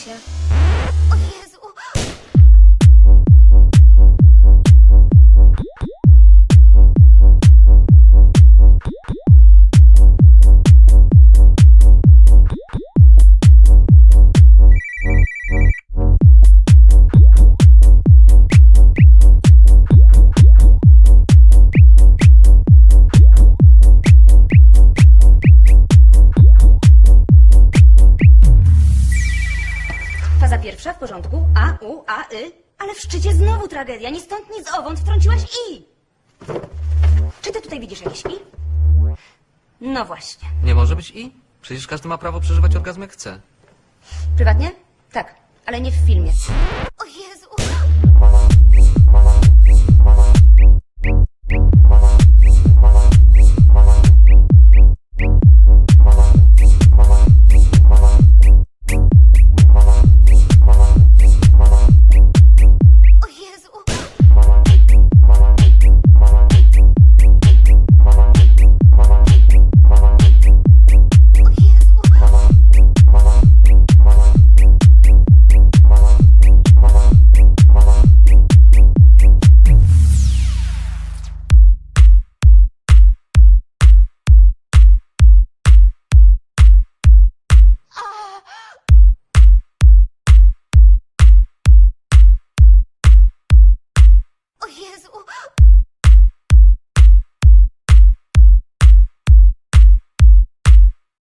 行。Pierwsza w porządku. A, U, A, Y. Ale w szczycie znowu tragedia. Ni stąd, ni z owąd wtrąciłaś I. Czy ty tutaj widzisz jakieś I? No właśnie. Nie może być i? Przecież każdy ma prawo przeżywać orgazm jak chce. Prywatnie? Tak, ale nie w filmie. 我。